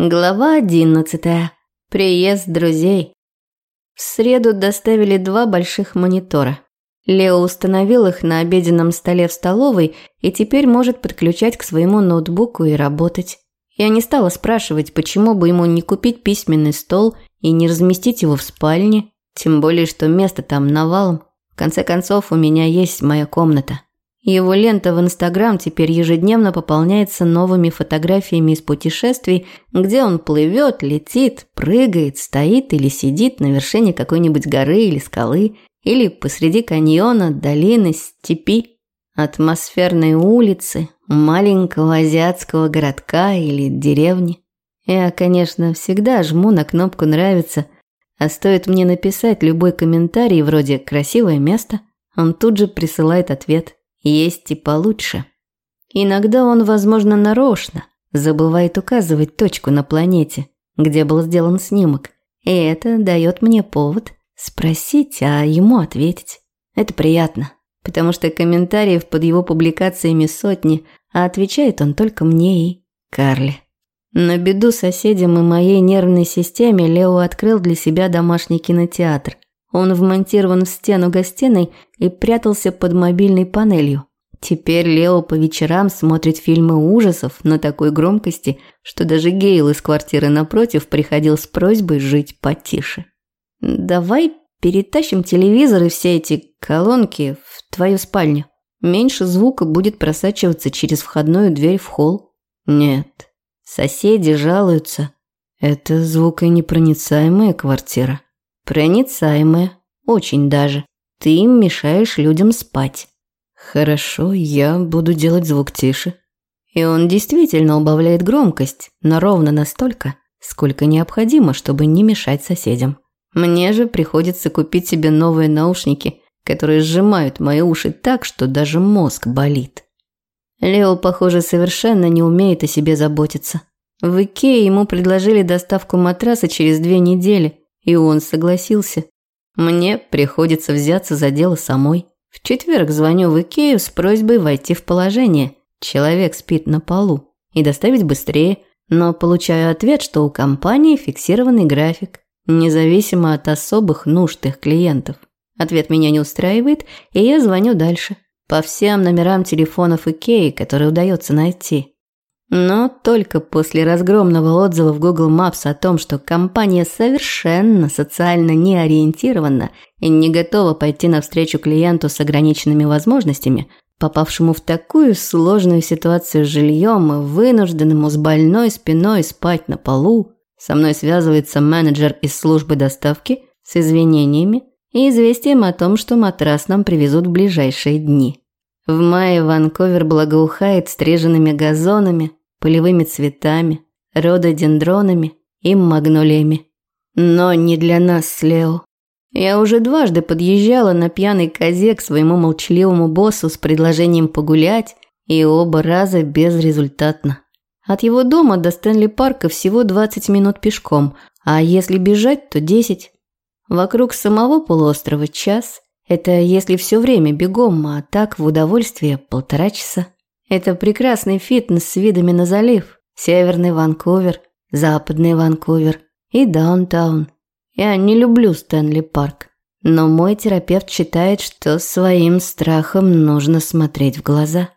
Глава одиннадцатая. Приезд друзей. В среду доставили два больших монитора. Лео установил их на обеденном столе в столовой и теперь может подключать к своему ноутбуку и работать. Я не стала спрашивать, почему бы ему не купить письменный стол и не разместить его в спальне, тем более, что место там навалом. В конце концов, у меня есть моя комната. Его лента в Инстаграм теперь ежедневно пополняется новыми фотографиями из путешествий, где он плывет, летит, прыгает, стоит или сидит на вершине какой-нибудь горы или скалы, или посреди каньона, долины, степи, атмосферной улицы, маленького азиатского городка или деревни. Я, конечно, всегда жму на кнопку «Нравится», а стоит мне написать любой комментарий вроде «Красивое место», он тут же присылает ответ. Есть и получше. Иногда он, возможно, нарочно забывает указывать точку на планете, где был сделан снимок. И это дает мне повод спросить, а ему ответить. Это приятно, потому что комментариев под его публикациями сотни, а отвечает он только мне и Карли. На беду соседям и моей нервной системе Лео открыл для себя домашний кинотеатр – он вмонтирован в стену гостиной и прятался под мобильной панелью. Теперь Лео по вечерам смотрит фильмы ужасов на такой громкости, что даже Гейл из квартиры напротив приходил с просьбой жить потише. «Давай перетащим телевизор и все эти колонки в твою спальню. Меньше звука будет просачиваться через входную дверь в холл». «Нет, соседи жалуются. Это звуконепроницаемая квартира». Проницаемая, очень даже. Ты мешаешь людям спать. Хорошо, я буду делать звук тише. И он действительно убавляет громкость, но ровно настолько, сколько необходимо, чтобы не мешать соседям. Мне же приходится купить себе новые наушники, которые сжимают мои уши так, что даже мозг болит. Лео, похоже, совершенно не умеет о себе заботиться. В Икее ему предложили доставку матраса через две недели, и он согласился. Мне приходится взяться за дело самой. В четверг звоню в Икею с просьбой войти в положение. Человек спит на полу. И доставить быстрее. Но получаю ответ, что у компании фиксированный график, независимо от особых нужд их клиентов. Ответ меня не устраивает, и я звоню дальше. По всем номерам телефонов Икеи, которые удается найти. Но только после разгромного отзыва в Google Maps о том, что компания совершенно социально не ориентирована и не готова пойти навстречу клиенту с ограниченными возможностями, попавшему в такую сложную ситуацию с жильем и вынужденному с больной спиной спать на полу, со мной связывается менеджер из службы доставки с извинениями и известием о том, что матрас нам привезут в ближайшие дни. В мае Ванковер благоухает стриженными газонами, полевыми цветами, рододендронами и магнолиями. Но не для нас с Лео. Я уже дважды подъезжала на пьяной козе к своему молчаливому боссу с предложением погулять, и оба раза безрезультатно. От его дома до Стэнли парка всего 20 минут пешком, а если бежать, то 10. Вокруг самого полуострова час. Это если все время бегом, а так в удовольствие полтора часа. Это прекрасный фитнес с видами на залив, северный Ванкувер, западный Ванкувер и даунтаун. Я не люблю Стэнли Парк, но мой терапевт считает, что своим страхом нужно смотреть в глаза.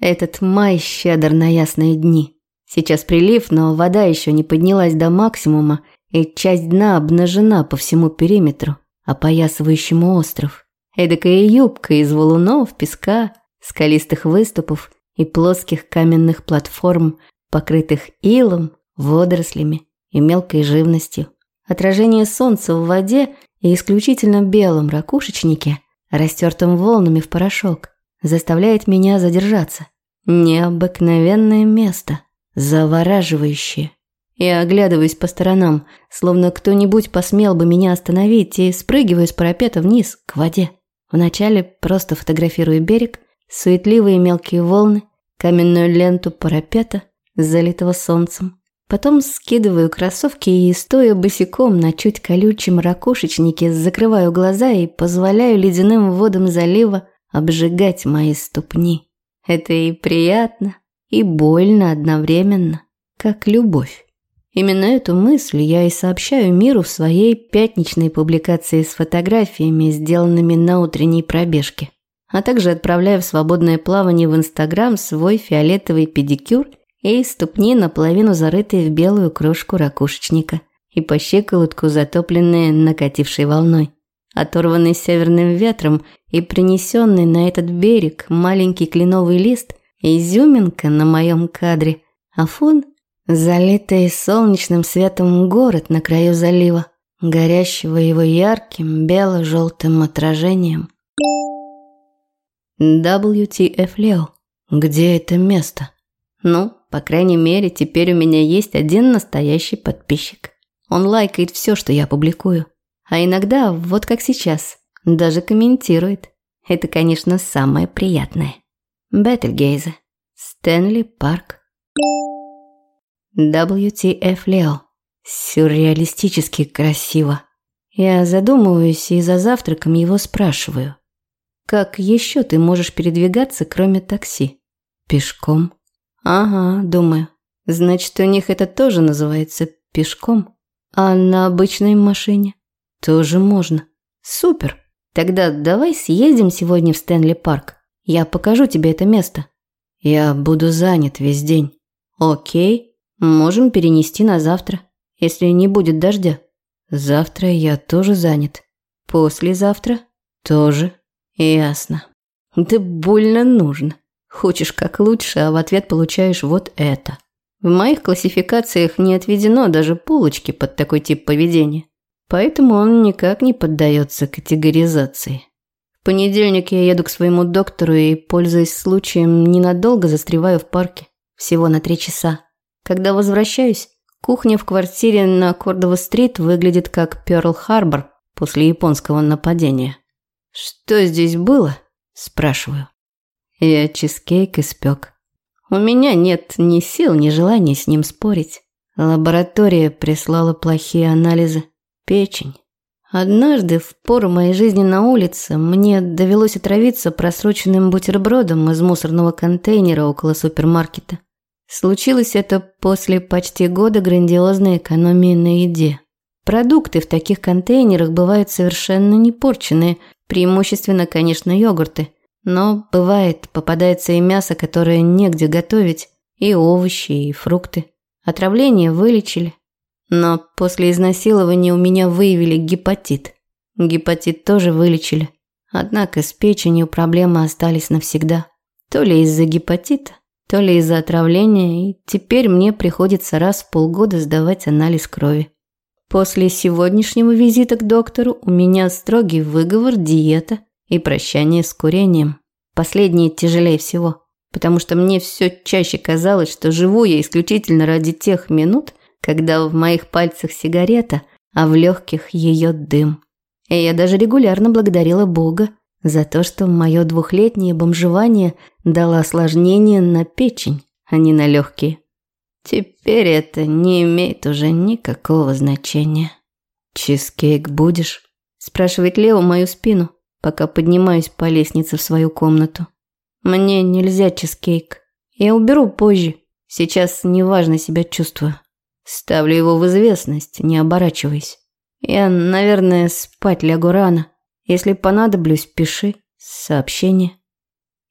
Этот май щедр на ясные дни. Сейчас прилив, но вода еще не поднялась до максимума, и часть дна обнажена по всему периметру, опоясывающему остров. Эдакая юбка из валунов, песка – скалистых выступов и плоских каменных платформ, покрытых илом, водорослями и мелкой живностью. Отражение солнца в воде и исключительно белом ракушечнике, растертым волнами в порошок, заставляет меня задержаться. Необыкновенное место, завораживающее. Я оглядываюсь по сторонам, словно кто-нибудь посмел бы меня остановить и спрыгиваю с парапета вниз, к воде. Вначале просто фотографирую берег, суетливые мелкие волны, каменную ленту парапета, залитого солнцем. Потом скидываю кроссовки и, стоя босиком на чуть колючем ракушечнике, закрываю глаза и позволяю ледяным водам залива обжигать мои ступни. Это и приятно, и больно одновременно, как любовь. Именно эту мысль я и сообщаю миру в своей пятничной публикации с фотографиями, сделанными на утренней пробежке. А также отправляю в свободное плавание в Инстаграм свой фиолетовый педикюр и ступни наполовину зарытые в белую крошку ракушечника и по щиколотку затопленные накатившей волной. Оторванный северным ветром и принесенный на этот берег маленький кленовый лист – изюминка на моем кадре, а фон – залитый солнечным светом город на краю залива, горящего его ярким бело-желтым отражением. WTF Leo. Где это место? Ну, по крайней мере, теперь у меня есть один настоящий подписчик. Он лайкает все, что я публикую. А иногда, вот как сейчас, даже комментирует. Это, конечно, самое приятное. Бетельгейзе. Стэнли Парк. WTF Лео. Сюрреалистически красиво. Я задумываюсь и за завтраком его спрашиваю. Как еще ты можешь передвигаться, кроме такси? Пешком? Ага, думаю. Значит, у них это тоже называется пешком. А на обычной машине? Тоже можно. Супер. Тогда давай съездим сегодня в Стэнли Парк. Я покажу тебе это место. Я буду занят весь день. Окей. Можем перенести на завтра, если не будет дождя. Завтра я тоже занят. Послезавтра тоже. Ясно. Да больно нужно. Хочешь как лучше, а в ответ получаешь вот это. В моих классификациях не отведено даже полочки под такой тип поведения. Поэтому он никак не поддается категоризации. В понедельник я еду к своему доктору и, пользуясь случаем, ненадолго застреваю в парке. Всего на три часа. Когда возвращаюсь, кухня в квартире на Кордова-стрит выглядит как Пёрл-Харбор после японского нападения. «Что здесь было?» – спрашиваю. Я чизкейк испек. У меня нет ни сил, ни желания с ним спорить. Лаборатория прислала плохие анализы. Печень. Однажды, в пору моей жизни на улице, мне довелось отравиться просроченным бутербродом из мусорного контейнера около супермаркета. Случилось это после почти года грандиозной экономии на еде. Продукты в таких контейнерах бывают совершенно не порченные, преимущественно, конечно, йогурты. Но бывает, попадается и мясо, которое негде готовить, и овощи, и фрукты. Отравление вылечили, но после изнасилования у меня выявили гепатит. Гепатит тоже вылечили. Однако с печенью проблемы остались навсегда. То ли из-за гепатита, то ли из-за отравления, и теперь мне приходится раз в полгода сдавать анализ крови. После сегодняшнего визита к доктору у меня строгий выговор, диета и прощание с курением. Последнее тяжелее всего, потому что мне все чаще казалось, что живу я исключительно ради тех минут, когда в моих пальцах сигарета, а в легких ее дым. И я даже регулярно благодарила Бога за то, что мое двухлетнее бомжевание дало осложнение на печень, а не на легкие. Теперь это не имеет уже никакого значения. «Чизкейк будешь?» – спрашивает Лео мою спину, пока поднимаюсь по лестнице в свою комнату. «Мне нельзя чизкейк. Я уберу позже. Сейчас неважно себя чувствую». Ставлю его в известность, не оборачиваясь. Я, наверное, спать лягу рано. Если понадоблюсь, пиши. Сообщение.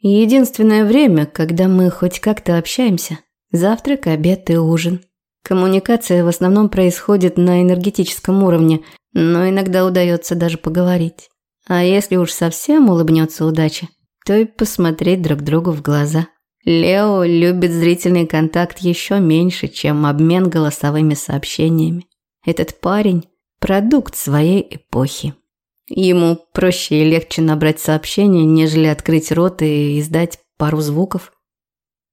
Единственное время, когда мы хоть как-то общаемся – завтрак, обед и ужин. Коммуникация в основном происходит на энергетическом уровне, но иногда удается даже поговорить. А если уж совсем улыбнется удача, то и посмотреть друг другу в глаза. Лео любит зрительный контакт еще меньше, чем обмен голосовыми сообщениями. Этот парень – продукт своей эпохи. Ему проще и легче набрать сообщение, нежели открыть рот и издать пару звуков.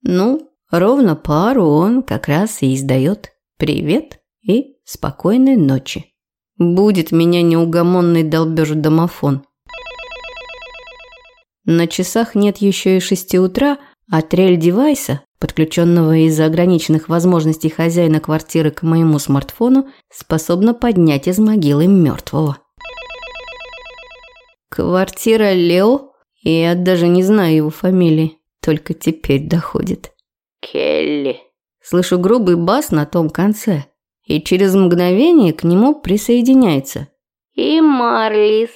Ну, ровно пару он как раз и издает. Привет и спокойной ночи. Будет меня неугомонный долбеж домофон. На часах нет еще и шести утра – а трель девайса, подключенного из-за ограниченных возможностей хозяина квартиры к моему смартфону, способна поднять из могилы мертвого. Квартира Лео? Я даже не знаю его фамилии, только теперь доходит. Келли. Слышу грубый бас на том конце. и через мгновение к нему присоединяется. И Марлис.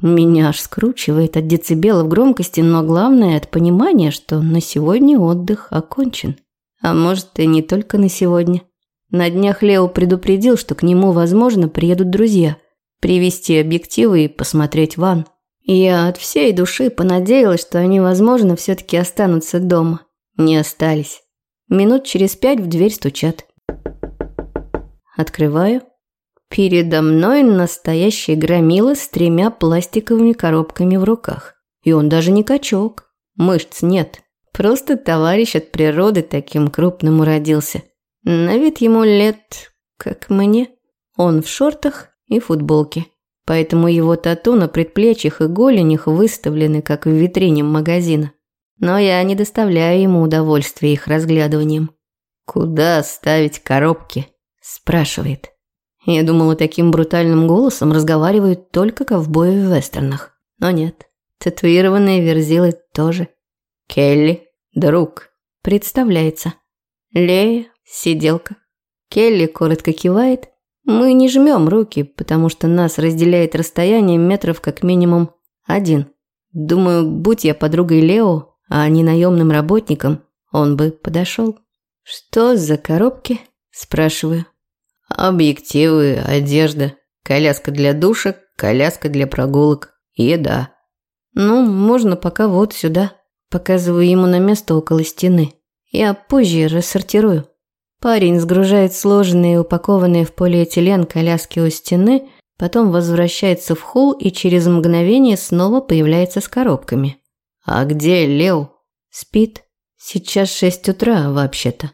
Меня аж скручивает от децибелов громкости, но главное от понимания, что на сегодня отдых окончен. А может и не только на сегодня. На днях Лео предупредил, что к нему, возможно, приедут друзья. Привезти объективы и посмотреть ван. Я от всей души понадеялась, что они, возможно, все-таки останутся дома. Не остались. Минут через пять в дверь стучат. Открываю. Передо мной настоящий громила с тремя пластиковыми коробками в руках. И он даже не качок. Мышц нет. Просто товарищ от природы таким крупным уродился. На вид ему лет, как мне. Он в шортах и футболке. Поэтому его тату на предплечьях и голенях выставлены, как в витрине магазина. Но я не доставляю ему удовольствия их разглядыванием. «Куда ставить коробки?» – спрашивает. Я думала, таким брутальным голосом разговаривают только ковбои в вестернах. Но нет, татуированные верзилы тоже. Келли, друг, представляется. Лея, сиделка. Келли коротко кивает. Мы не жмем руки, потому что нас разделяет расстояние метров как минимум один. Думаю, будь я подругой Лео, а не наемным работником, он бы подошел. «Что за коробки?» – спрашиваю. Объективы, одежда, коляска для душек, коляска для прогулок, еда. Ну, можно пока вот сюда. Показываю ему на место около стены. Я позже рассортирую. Парень сгружает сложенные и упакованные в полиэтилен коляски у стены, потом возвращается в холл и через мгновение снова появляется с коробками. «А где Лео?» «Спит. Сейчас шесть утра, вообще-то».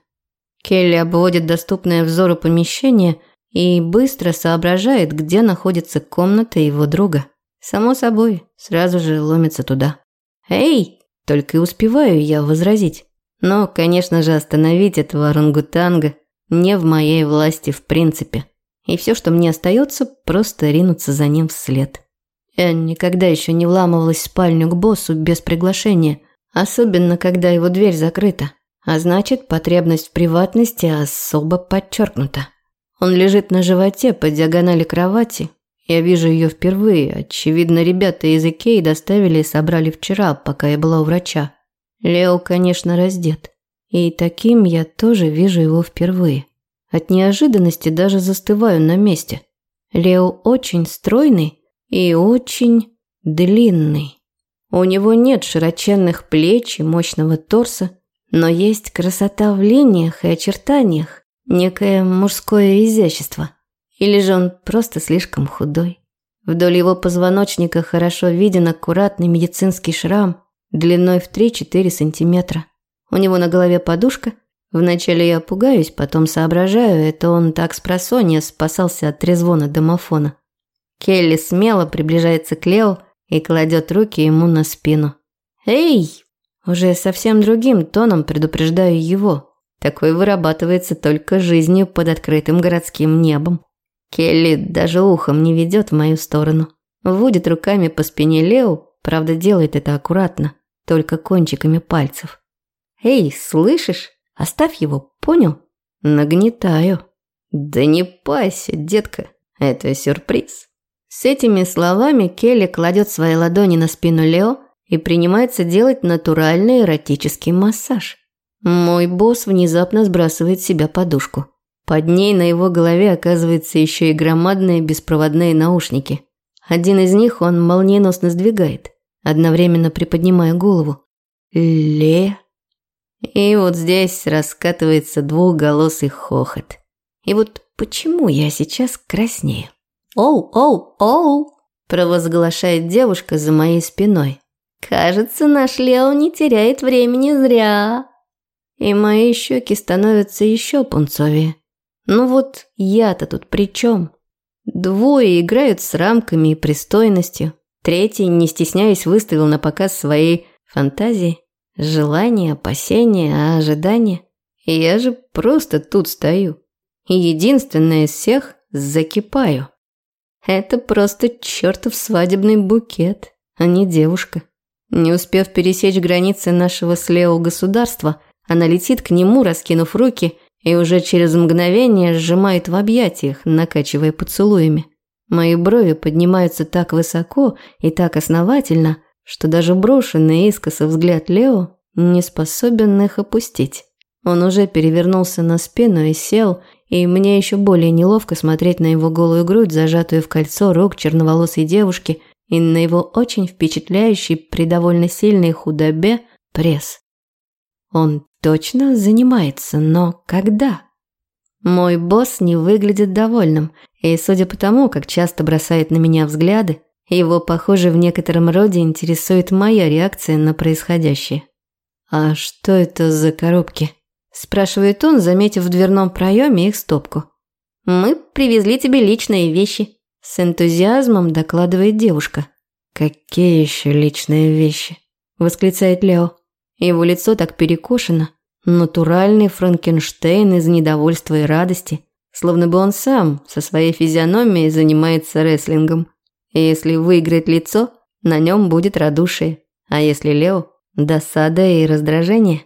Келли обводит доступное взору помещение и быстро соображает, где находится комната его друга. Само собой, сразу же ломится туда. «Эй!» – только и успеваю я возразить. Но, конечно же, остановить этого орангутанга не в моей власти в принципе. И все, что мне остается, просто ринуться за ним вслед. Я никогда еще не вламывалась в спальню к боссу без приглашения, особенно когда его дверь закрыта. А значит, потребность в приватности особо подчеркнута. Он лежит на животе по диагонали кровати. Я вижу ее впервые. Очевидно, ребята из Икеи доставили и собрали вчера, пока я была у врача. Лео, конечно, раздет. И таким я тоже вижу его впервые. От неожиданности даже застываю на месте. Лео очень стройный и очень длинный. У него нет широченных плеч и мощного торса, но есть красота в линиях и очертаниях, некое мужское изящество. Или же он просто слишком худой. Вдоль его позвоночника хорошо виден аккуратный медицинский шрам длиной в 3-4 сантиметра. У него на голове подушка. Вначале я пугаюсь, потом соображаю, это он так с просонья спасался от трезвона домофона. Келли смело приближается к Лео и кладет руки ему на спину. «Эй, уже совсем другим тоном предупреждаю его. Такой вырабатывается только жизнью под открытым городским небом. Келли даже ухом не ведет в мою сторону. Вводит руками по спине Лео, правда делает это аккуратно, только кончиками пальцев. «Эй, слышишь? Оставь его, понял?» Нагнетаю. «Да не пайся, детка, это сюрприз». С этими словами Келли кладет свои ладони на спину Лео, и принимается делать натуральный эротический массаж. Мой босс внезапно сбрасывает с себя подушку. Под ней на его голове оказывается еще и громадные беспроводные наушники. Один из них он молниеносно сдвигает, одновременно приподнимая голову. Ле. И вот здесь раскатывается двухголосый хохот. И вот почему я сейчас краснею? «Оу, оу, оу!» – провозглашает девушка за моей спиной. Кажется, наш Лео не теряет времени зря. И мои щеки становятся еще пунцовее. Ну вот я-то тут при чем? Двое играют с рамками и пристойностью. Третий, не стесняясь, выставил на показ свои фантазии, желания, опасения, ожидания. И я же просто тут стою. И единственное из всех закипаю. Это просто чертов свадебный букет, а не девушка. Не успев пересечь границы нашего с государства, она летит к нему, раскинув руки, и уже через мгновение сжимает в объятиях, накачивая поцелуями. Мои брови поднимаются так высоко и так основательно, что даже брошенный искоса взгляд Лео не способен их опустить. Он уже перевернулся на спину и сел, и мне еще более неловко смотреть на его голую грудь, зажатую в кольцо рук черноволосой девушки, и на его очень впечатляющий при довольно сильной худобе пресс. Он точно занимается, но когда? Мой босс не выглядит довольным, и судя по тому, как часто бросает на меня взгляды, его, похоже, в некотором роде интересует моя реакция на происходящее. «А что это за коробки?» – спрашивает он, заметив в дверном проеме их стопку. «Мы привезли тебе личные вещи», – с энтузиазмом докладывает девушка. «Какие еще личные вещи?» – восклицает Лео. Его лицо так перекошено. Натуральный Франкенштейн из недовольства и радости, словно бы он сам со своей физиономией занимается рестлингом. И если выиграет лицо, на нем будет радушие. А если Лео Досада и раздражение.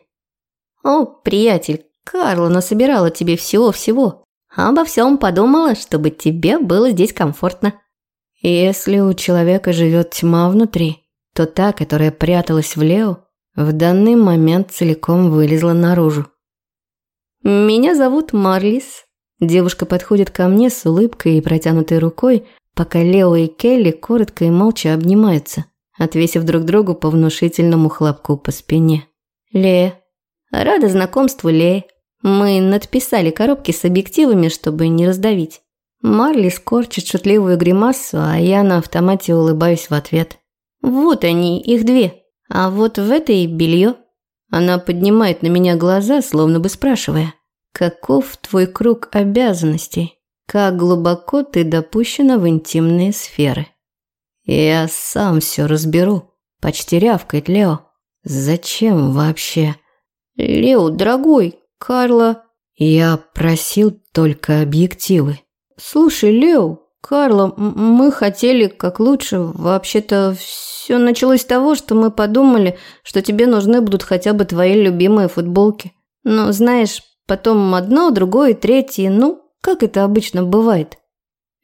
«О, приятель, Карла насобирала тебе всего-всего. Обо всем подумала, чтобы тебе было здесь комфортно». Если у человека живет тьма внутри, то та, которая пряталась в Лео, в данный момент целиком вылезла наружу. «Меня зовут Марлис». Девушка подходит ко мне с улыбкой и протянутой рукой, пока Лео и Келли коротко и молча обнимаются отвесив друг другу по внушительному хлопку по спине. «Лея. Рада знакомству, Лея. Мы надписали коробки с объективами, чтобы не раздавить». Марли скорчит шутливую гримасу, а я на автомате улыбаюсь в ответ. «Вот они, их две. А вот в этой белье». Она поднимает на меня глаза, словно бы спрашивая. «Каков твой круг обязанностей? Как глубоко ты допущена в интимные сферы?» «Я сам все разберу», – почти рявкает Лео. «Зачем вообще?» «Лео, дорогой, Карла...» «Я просил только объективы». «Слушай, Лео, Карла, мы хотели как лучше. Вообще-то все началось с того, что мы подумали, что тебе нужны будут хотя бы твои любимые футболки. Но знаешь, потом одно, другое, третье, ну, как это обычно бывает».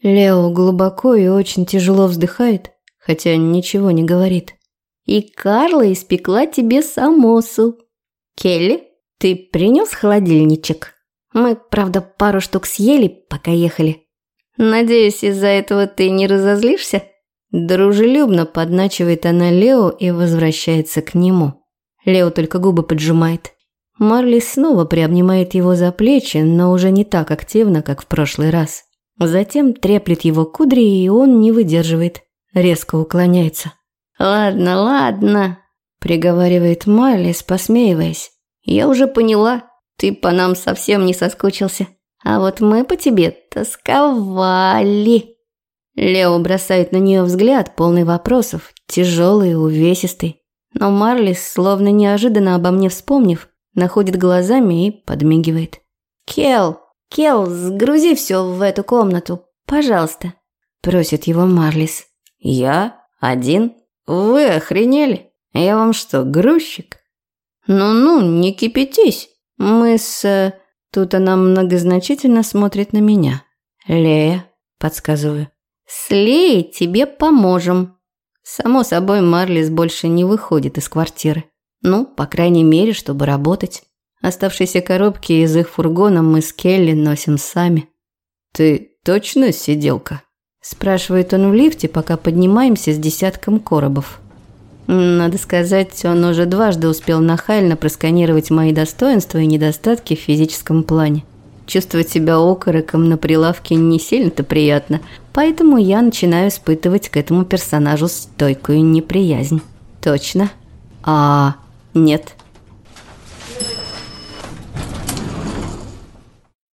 Лео глубоко и очень тяжело вздыхает, хотя ничего не говорит. «И Карла испекла тебе самосу. Келли, ты принес холодильничек? Мы, правда, пару штук съели, пока ехали. Надеюсь, из-за этого ты не разозлишься?» Дружелюбно подначивает она Лео и возвращается к нему. Лео только губы поджимает. Марли снова приобнимает его за плечи, но уже не так активно, как в прошлый раз. Затем треплет его кудри, и он не выдерживает резко уклоняется. «Ладно, ладно», – приговаривает Майлис, посмеиваясь. «Я уже поняла, ты по нам совсем не соскучился. А вот мы по тебе тосковали». Лео бросает на нее взгляд, полный вопросов, тяжелый и увесистый. Но Марлис, словно неожиданно обо мне вспомнив, находит глазами и подмигивает. «Кел, Кел, сгрузи все в эту комнату, пожалуйста», – просит его Марлис. «Я? Один? Вы охренели? Я вам что, грузчик?» «Ну-ну, не кипятись. Мы с...» Тут она многозначительно смотрит на меня. «Лея», подсказываю. «С Леей тебе поможем». Само собой, Марлис больше не выходит из квартиры. Ну, по крайней мере, чтобы работать. Оставшиеся коробки из их фургона мы с Келли носим сами. «Ты точно сиделка?» Спрашивает он в лифте, пока поднимаемся с десятком коробов. Надо сказать, он уже дважды успел нахально просканировать мои достоинства и недостатки в физическом плане. Чувствовать себя окороком на прилавке не сильно-то приятно, поэтому я начинаю испытывать к этому персонажу стойкую неприязнь. Точно? А, нет.